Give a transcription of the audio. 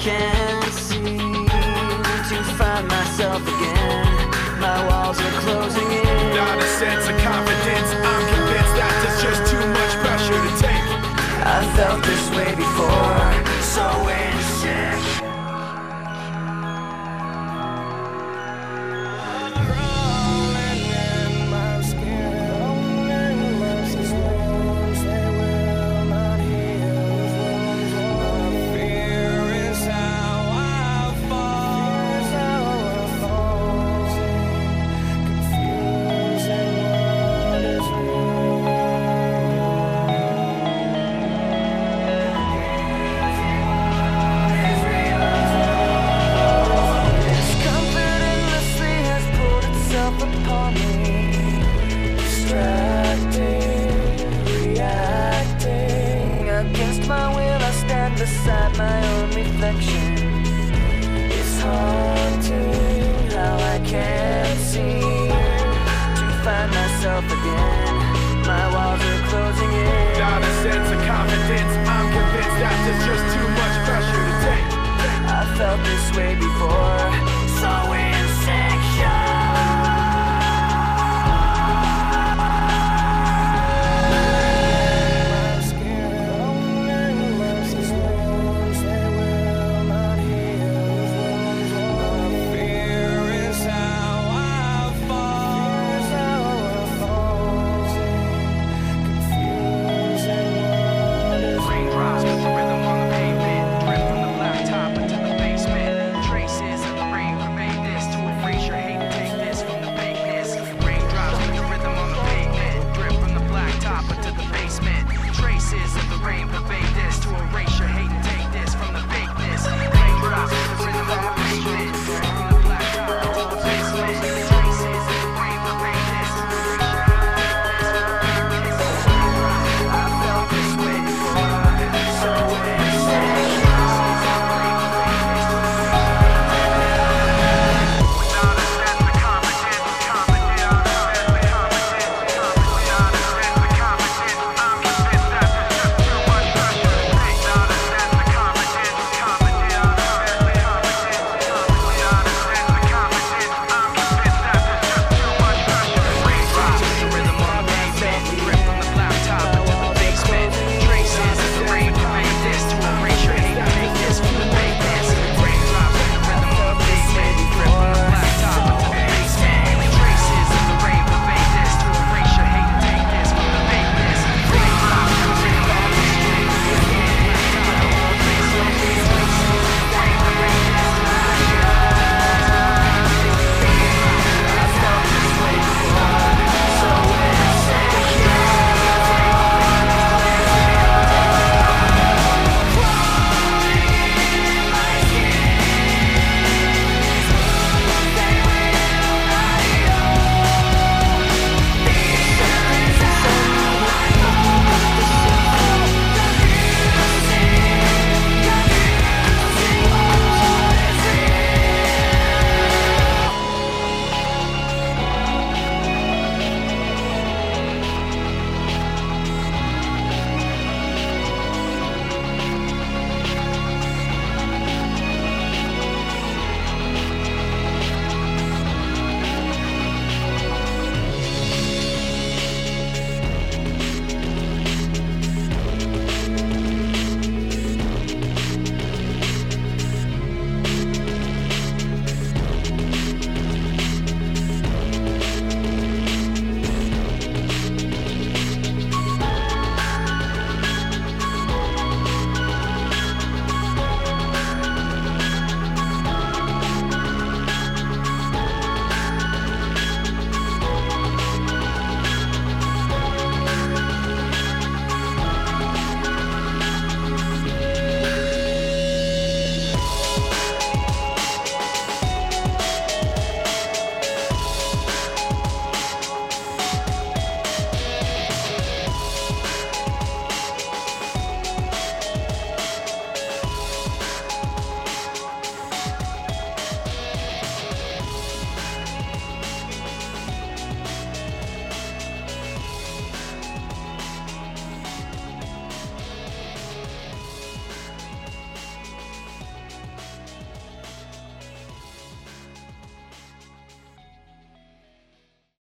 can't seem to find myself again. My walls are closing in. Not a sense of beside my own reflection. It's haunting how I can't seem to find myself again. My walls are closing in. Not a sense of confidence. I'm convinced that there's just too much pressure to take. I felt this way before,